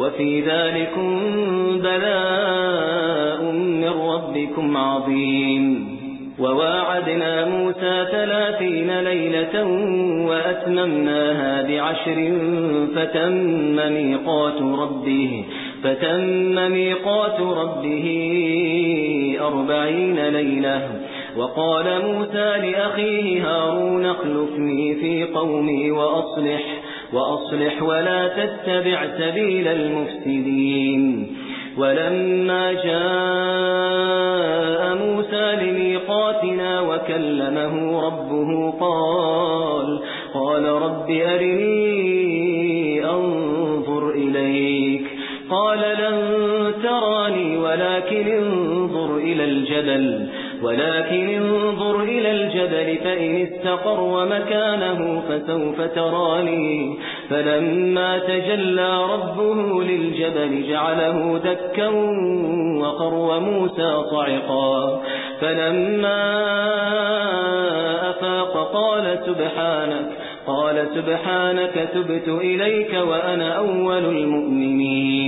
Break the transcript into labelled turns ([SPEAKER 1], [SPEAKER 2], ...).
[SPEAKER 1] وفي ذلكم بلاء من ربكم عظيم. وواعدنا موسى ثلاثين ليلة وأتممناها بعشر فتم ميقات ربه فتم ميقات ربه أربعين ليلة. وقال موسى لأخيه هارون اخلفني في قومي وأصلح. وأصلح ولا تتبع سبيل المفسدين. ولما جاء موسى لميقاتنا وكلمه ربه قال قال رب أرني أنظر إليك. قال لن تراني ولكن انظر إلى الجبل. ولكن انظر إلى الجبل فإن استقر مكانه فسوف تراني فلما تجلى ربه للجبل جعله دكا وقر موسى صعقا فلما أفاق قال سبحانك قال سبحانك تبت إليك وأنا أول المؤمنين